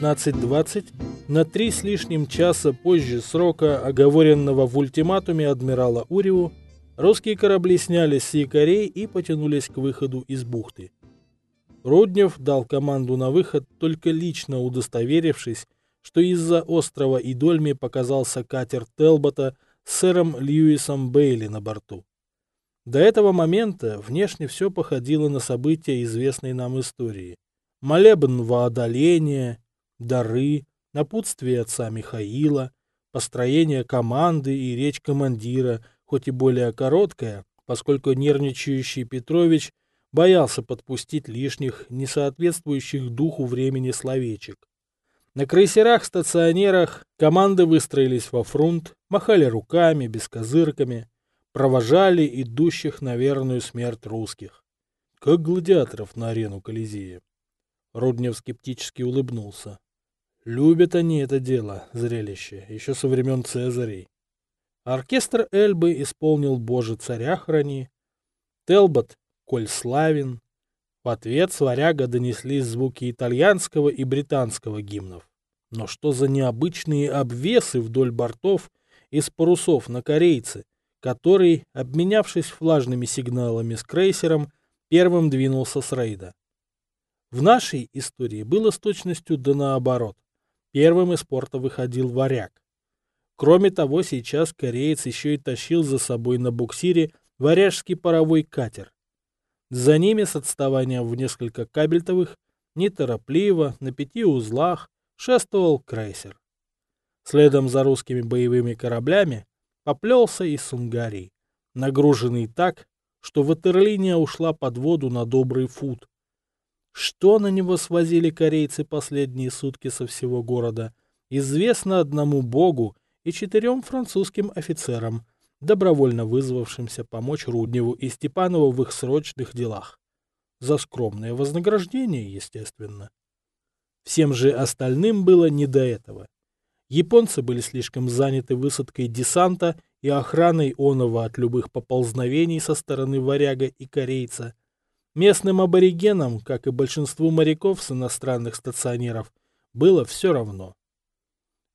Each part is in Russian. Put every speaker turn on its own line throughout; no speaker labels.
19.20 на три с лишним часа позже срока, оговоренного в ультиматуме адмирала Уриу, русские корабли снялись с якорей и потянулись к выходу из бухты. Руднев дал команду на выход, только лично удостоверившись, что из-за острова Идольми показался катер Телбота с сэром Льюисом Бейли на борту. До этого момента внешне все походило на события известной нам истории. Молебн воодоления, дары, напутствие отца Михаила, построение команды и речь командира, хоть и более короткая, поскольку нервничающий Петрович боялся подпустить лишних, несоответствующих духу времени словечек. На крейсерах-стационерах команды выстроились во фронт, махали руками, бескозырками, провожали идущих на верную смерть русских. Как гладиаторов на арену Колизея. Руднев скептически улыбнулся. Любят они это дело, зрелище, еще со времен Цезарей. Оркестр Эльбы исполнил «Боже, царя храни», Телбот «Коль славен», в ответ с донеслись звуки итальянского и британского гимнов. Но что за необычные обвесы вдоль бортов из парусов на корейце, который, обменявшись влажными сигналами с крейсером, первым двинулся с рейда. В нашей истории было с точностью да наоборот. Первым из порта выходил варяг. Кроме того, сейчас кореец еще и тащил за собой на буксире варяжский паровой катер. За ними с отставанием в несколько кабельтовых, неторопливо, на пяти узлах, шествовал крейсер. Следом за русскими боевыми кораблями поплелся и Сунгарий, нагруженный так, что ватерлиния ушла под воду на добрый фут. Что на него свозили корейцы последние сутки со всего города, известно одному богу и четырем французским офицерам, добровольно вызвавшимся помочь Рудневу и Степанову в их срочных делах. За скромное вознаграждение, естественно. Всем же остальным было не до этого. Японцы были слишком заняты высадкой десанта и охраной оного от любых поползновений со стороны варяга и корейца. Местным аборигенам, как и большинству моряков с иностранных стационеров, было все равно.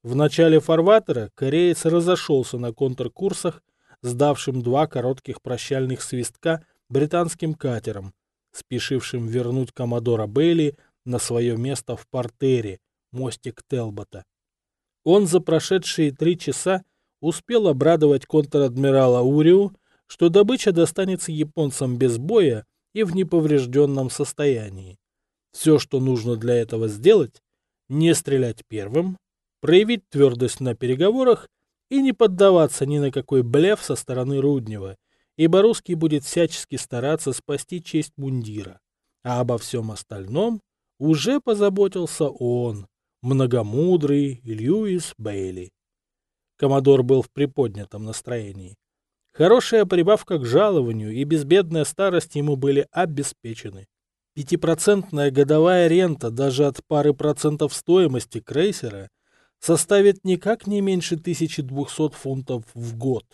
В начале фарватера кореец разошелся на контркурсах сдавшим два коротких прощальных свистка британским катерам, спешившим вернуть коммодора Бейли на свое место в портере, мостик Телбота. Он за прошедшие три часа успел обрадовать контр-адмирала Уриу, что добыча достанется японцам без боя и в неповрежденном состоянии. Все, что нужно для этого сделать, не стрелять первым, проявить твердость на переговорах и не поддаваться ни на какой блеф со стороны Руднева, ибо русский будет всячески стараться спасти честь мундира. А обо всем остальном уже позаботился он, многомудрый Льюис Бейли. Комодор был в приподнятом настроении. Хорошая прибавка к жалованию и безбедная старость ему были обеспечены. Пятипроцентная годовая рента даже от пары процентов стоимости крейсера составит никак не меньше 1200 фунтов в год.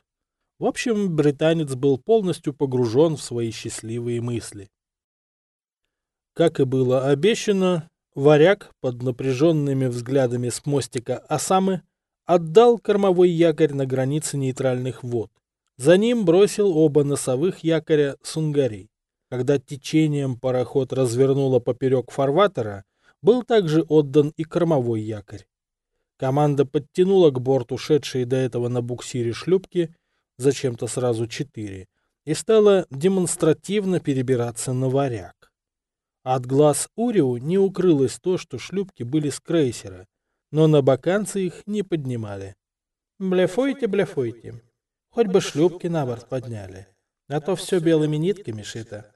В общем, британец был полностью погружен в свои счастливые мысли. Как и было обещано, варяг под напряженными взглядами с мостика Осамы отдал кормовой якорь на границе нейтральных вод. За ним бросил оба носовых якоря Сунгарей. Когда течением пароход развернуло поперек фарватера, был также отдан и кормовой якорь. Команда подтянула к борту шедшие до этого на буксире шлюпки, зачем-то сразу четыре, и стала демонстративно перебираться на варяг. От глаз Уриу не укрылось то, что шлюпки были с крейсера, но на баканцы их не поднимали. «Блефуйте, блефуйте. Хоть бы шлюпки на борт подняли, а то все белыми нитками шито».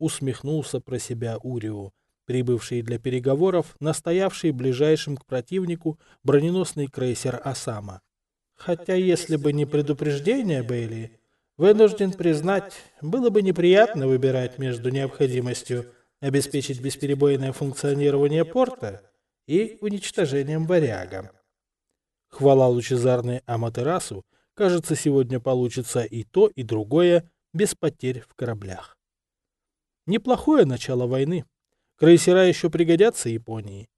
Усмехнулся про себя Уриу, прибывший для переговоров, настоявший ближайшим к противнику броненосный крейсер «Осама». Хотя, если бы не предупреждение Бейли, вынужден признать, было бы неприятно выбирать между необходимостью обеспечить бесперебойное функционирование порта и уничтожением варяга. Хвала лучезарной Аматерасу, кажется, сегодня получится и то, и другое без потерь в кораблях. Неплохое начало войны. Крейсера еще пригодятся Японии.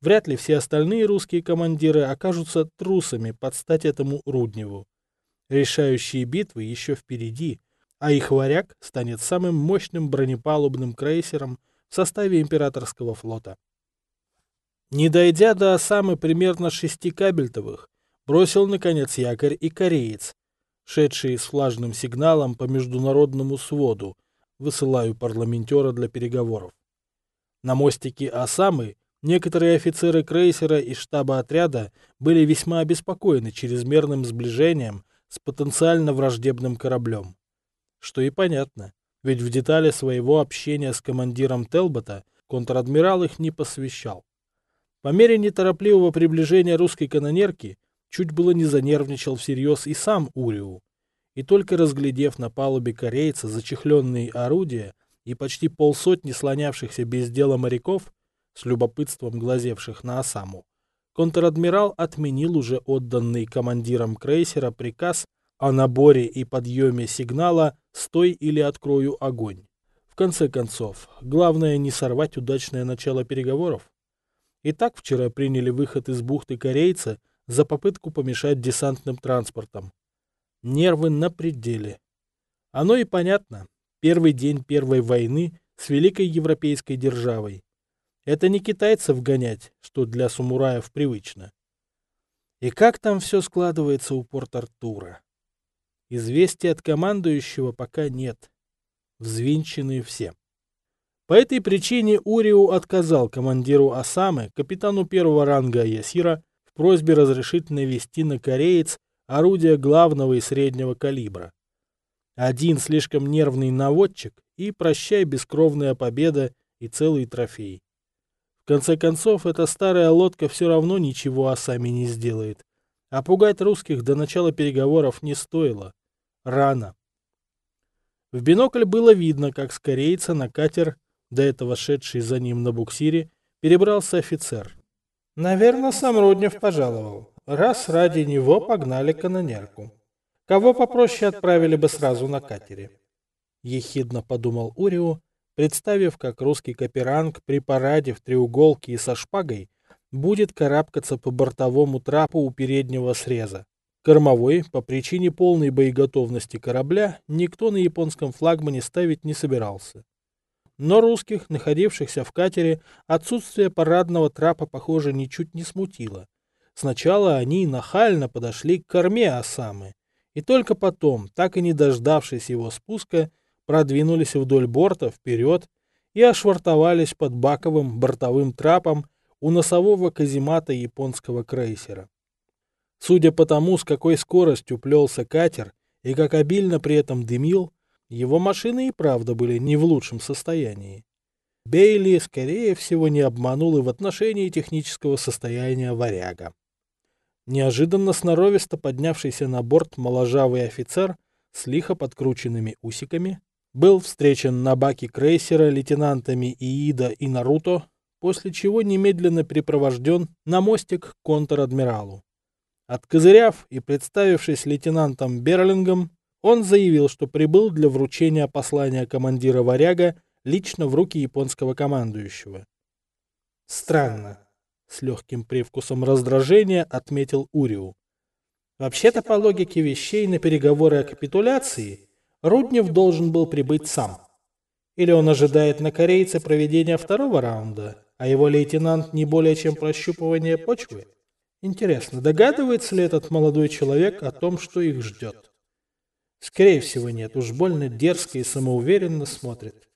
вряд ли все остальные русские командиры окажутся трусами под стать этому Рудневу. Решающие битвы еще впереди, а их варяг станет самым мощным бронепалубным крейсером в составе императорского флота. Не дойдя до Осамы примерно шести кабельтовых, бросил, наконец, якорь и кореец, шедший с флажным сигналом по международному своду, высылаю парламентера для переговоров. На мостике Осамы некоторые офицеры крейсера и штаба отряда были весьма обеспокоены чрезмерным сближением с потенциально враждебным кораблем. Что и понятно, ведь в детали своего общения с командиром Телбота контр-адмирал их не посвящал. По мере неторопливого приближения русской канонерки чуть было не занервничал всерьез и сам Уриу. И только разглядев на палубе корейца зачехленные орудия и почти полсотни слонявшихся без дела моряков, с любопытством глазевших на Осаму, контр-адмирал отменил уже отданный командиром крейсера приказ о наборе и подъеме сигнала «Стой или открою огонь». В конце концов, главное не сорвать удачное начало переговоров. И так вчера приняли выход из бухты корейца за попытку помешать десантным транспортам. Нервы на пределе. Оно и понятно. Первый день Первой войны с великой европейской державой. Это не китайцев гонять, что для самураев привычно. И как там все складывается у Порт-Артура? Известий от командующего пока нет. Взвинчены все. По этой причине Уриу отказал командиру Осамы, капитану первого ранга Ясира, просьбе разрешить навести на кореец орудия главного и среднего калибра. Один слишком нервный наводчик и прощай бескровная победа и целый трофей. В конце концов, эта старая лодка все равно ничего Осами не сделает. А пугать русских до начала переговоров не стоило. Рано. В бинокль было видно, как с корейца на катер до этого шедший за ним на буксире, перебрался офицер. Наверное, сам Руднев пожаловал, раз ради него погнали канонерку. Кого попроще отправили бы сразу на катере. Ехидно подумал Урио, представив, как русский каперанг при параде в треуголке и со шпагой будет карабкаться по бортовому трапу у переднего среза. Кормовой, по причине полной боеготовности корабля, никто на японском флагмане ставить не собирался. Но русских, находившихся в катере, отсутствие парадного трапа, похоже, ничуть не смутило. Сначала они нахально подошли к корме Осамы, и только потом, так и не дождавшись его спуска, продвинулись вдоль борта вперед и ошвартовались под баковым бортовым трапом у носового каземата японского крейсера. Судя по тому, с какой скоростью плелся катер и как обильно при этом дымил, его машины и правда были не в лучшем состоянии. Бейли, скорее всего, не обманул и в отношении технического состояния варяга. Неожиданно сноровисто поднявшийся на борт моложавый офицер с лихо подкрученными усиками был встречен на баке крейсера лейтенантами Иида и Наруто, после чего немедленно припровожден на мостик к контр-адмиралу. Откозыряв и представившись лейтенантом Берлингом, он заявил, что прибыл для вручения послания командира «Варяга» лично в руки японского командующего. «Странно», — с легким привкусом раздражения отметил Уриу. «Вообще-то, по логике вещей, на переговоры о капитуляции Руднев должен был прибыть сам. Или он ожидает на корейце проведения второго раунда, а его лейтенант не более чем прощупывание почвы? Интересно, догадывается ли этот молодой человек о том, что их ждет?» Скорее всего нет, уж больно дерзко и самоуверенно смотрит.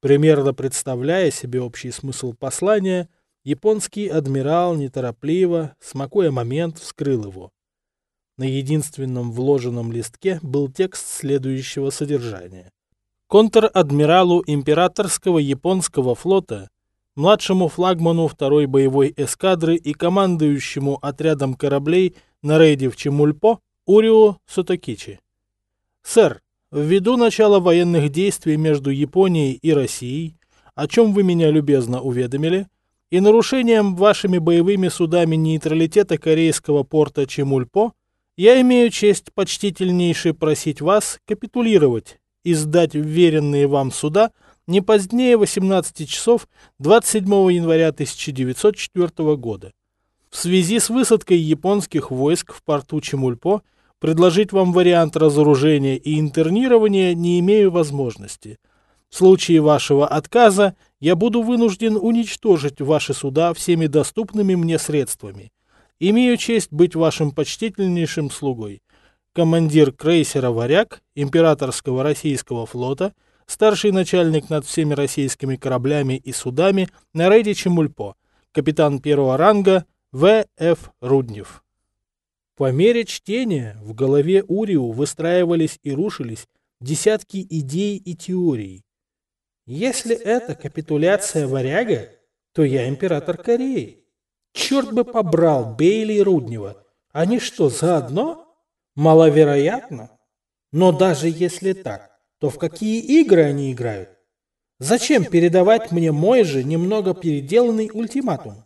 Примерно представляя себе общий смысл послания, японский адмирал неторопливо, смакуя момент, вскрыл его. На единственном вложенном листке был текст следующего содержания. Контр-адмиралу императорского японского флота, младшему флагману второй боевой эскадры и командующему отрядом кораблей на рейде в Чемульпо Урио Сотокичи. Сэр, ввиду начала военных действий между Японией и Россией, о чем вы меня любезно уведомили, и нарушением вашими боевыми судами нейтралитета корейского порта Чемульпо, я имею честь почтительнейше просить вас капитулировать и сдать вверенные вам суда не позднее 18 часов 27 января 1904 года. В связи с высадкой японских войск в порту Чемульпо предложить вам вариант разоружения и интернирования не имею возможности. В случае вашего отказа я буду вынужден уничтожить ваши суда всеми доступными мне средствами. Имею честь быть вашим почтительнейшим слугой. Командир крейсера «Варяг» Императорского российского флота, старший начальник над всеми российскими кораблями и судами на рейде Чемульпо, капитан первого ранга В. Ф. Руднев. По мере чтения в голове Уриу выстраивались и рушились десятки идей и теорий. Если это капитуляция варяга, то я император Кореи. Черт бы побрал Бейли и Руднева. Они что, заодно? Маловероятно. Но даже если так, то в какие игры они играют? Зачем передавать мне мой же немного переделанный ультиматум?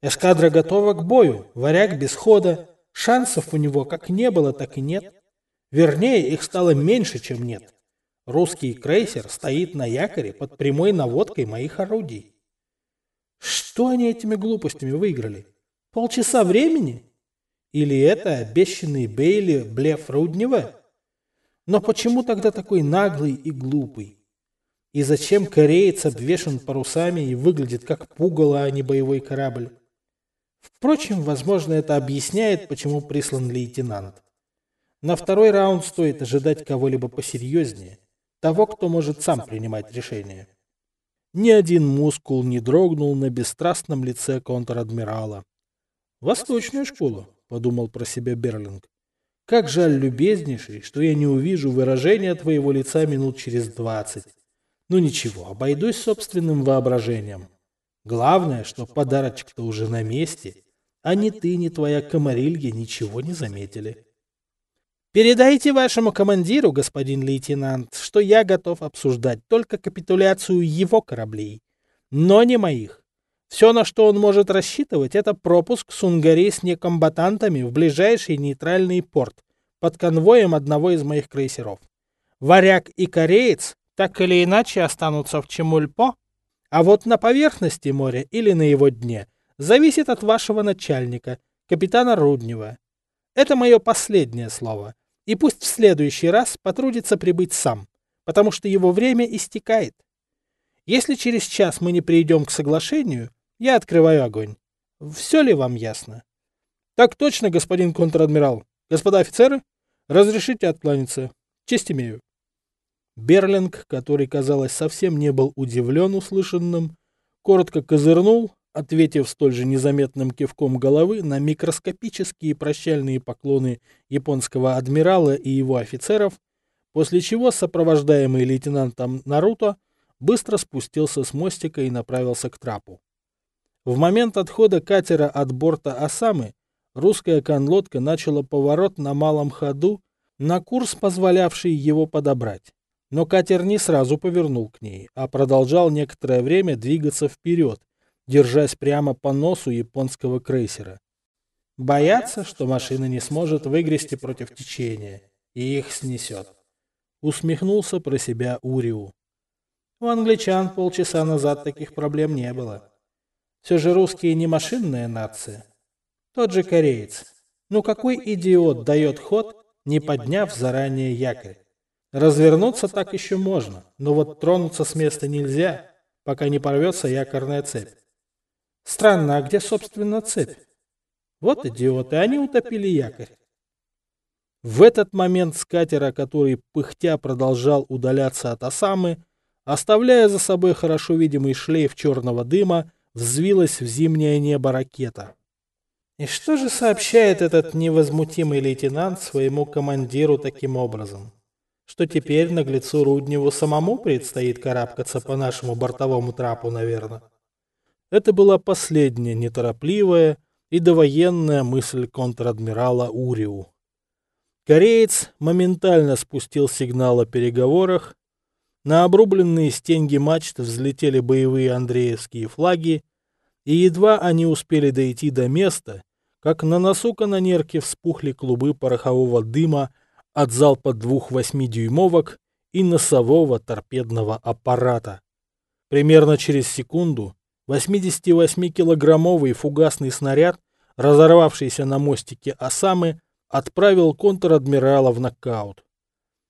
Эскадра готова к бою, варяг без хода, шансов у него как не было, так и нет. Вернее, их стало меньше, чем нет. Русский крейсер стоит на якоре под прямой наводкой моих орудий. Что они этими глупостями выиграли? Полчаса времени? Или это обещанный Бейли блеф Руднева? Но почему тогда такой наглый и глупый? И зачем кореец обвешан парусами и выглядит как пугало, а не боевой корабль? Впрочем, возможно, это объясняет, почему прислан лейтенант. На второй раунд стоит ожидать кого-либо посерьезнее того, кто может сам принимать решения. Ни один мускул не дрогнул на бесстрастном лице контр-адмирала. «Восточная школа», — подумал про себя Берлинг. «Как жаль, любезнейший, что я не увижу выражения твоего лица минут через двадцать. Ну ничего, обойдусь собственным воображением. Главное, что подарочек-то уже на месте, а ни ты, ни твоя комарилья ничего не заметили». Передайте вашему командиру, господин лейтенант, что я готов обсуждать только капитуляцию его кораблей, но не моих. Все, на что он может рассчитывать, это пропуск Сунгари с некомбатантами в ближайший нейтральный порт под конвоем одного из моих крейсеров. Варяг и кореец так или иначе останутся в Чемульпо, а вот на поверхности моря или на его дне зависит от вашего начальника, капитана Руднева. Это мое последнее слово. И пусть в следующий раз потрудится прибыть сам, потому что его время истекает. Если через час мы не придем к соглашению, я открываю огонь. Все ли вам ясно? Так точно, господин контр-адмирал. Господа офицеры, разрешите откланяться. Честь имею. Берлинг, который, казалось, совсем не был удивлен услышанным, коротко козырнул, ответив столь же незаметным кивком головы на микроскопические прощальные поклоны японского адмирала и его офицеров, после чего сопровождаемый лейтенантом Наруто быстро спустился с мостика и направился к трапу. В момент отхода катера от борта Осамы русская конлодка начала поворот на малом ходу на курс, позволявший его подобрать. Но катер не сразу повернул к ней, а продолжал некоторое время двигаться вперед, держась прямо по носу японского крейсера. Боятся, что машина не сможет выгрести против течения, и их снесет. Усмехнулся про себя Уриу. У англичан полчаса назад таких проблем не было. Все же русские не машинная нация. Тот же кореец. Ну какой идиот дает ход, не подняв заранее якорь? Развернуться так еще можно, но вот тронуться с места нельзя, пока не порвется якорная цепь. Странно, а где, собственно, цепь? Вот идиоты, они утопили якорь. В этот момент с катера, который пыхтя продолжал удаляться от Осамы, оставляя за собой хорошо видимый шлейф черного дыма, взвилась в зимнее небо ракета. И что же сообщает этот невозмутимый лейтенант своему командиру таким образом? Что теперь наглецу Рудневу самому предстоит карабкаться по нашему бортовому трапу, наверное? Это была последняя неторопливая и довоенная мысль контр-адмирала Уриу. Кореец моментально спустил сигнал о переговорах, на обрубленные стенги мачт взлетели боевые андреевские флаги, и едва они успели дойти до места, как на носу канонерки вспухли клубы порохового дыма от залпа двух восьмидюймовок и носового торпедного аппарата. Примерно через секунду 88-килограммовый фугасный снаряд, разорвавшийся на мостике Осамы, отправил контр-адмирала в нокаут.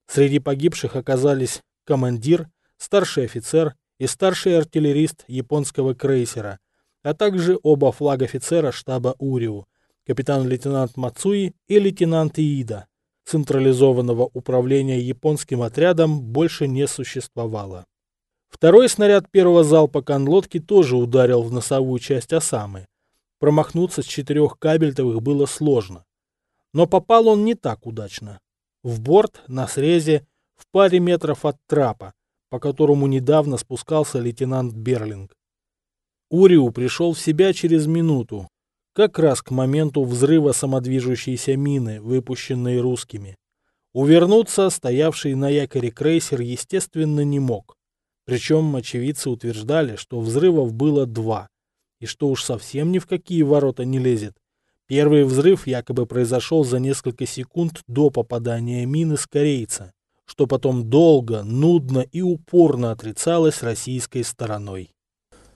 Среди погибших оказались командир, старший офицер и старший артиллерист японского крейсера, а также оба флаг-офицера штаба Уриу, капитан-лейтенант Мацуи и лейтенант Иида. Централизованного управления японским отрядом больше не существовало. Второй снаряд первого залпа конлодки тоже ударил в носовую часть Осамы. Промахнуться с четырех кабельтовых было сложно. Но попал он не так удачно. В борт, на срезе, в паре метров от трапа, по которому недавно спускался лейтенант Берлинг. Уриу пришел в себя через минуту, как раз к моменту взрыва самодвижущейся мины, выпущенной русскими. Увернуться стоявший на якоре крейсер, естественно, не мог. Причем очевидцы утверждали, что взрывов было два, и что уж совсем ни в какие ворота не лезет. Первый взрыв якобы произошел за несколько секунд до попадания мины с корейца что потом долго, нудно и упорно отрицалось российской стороной.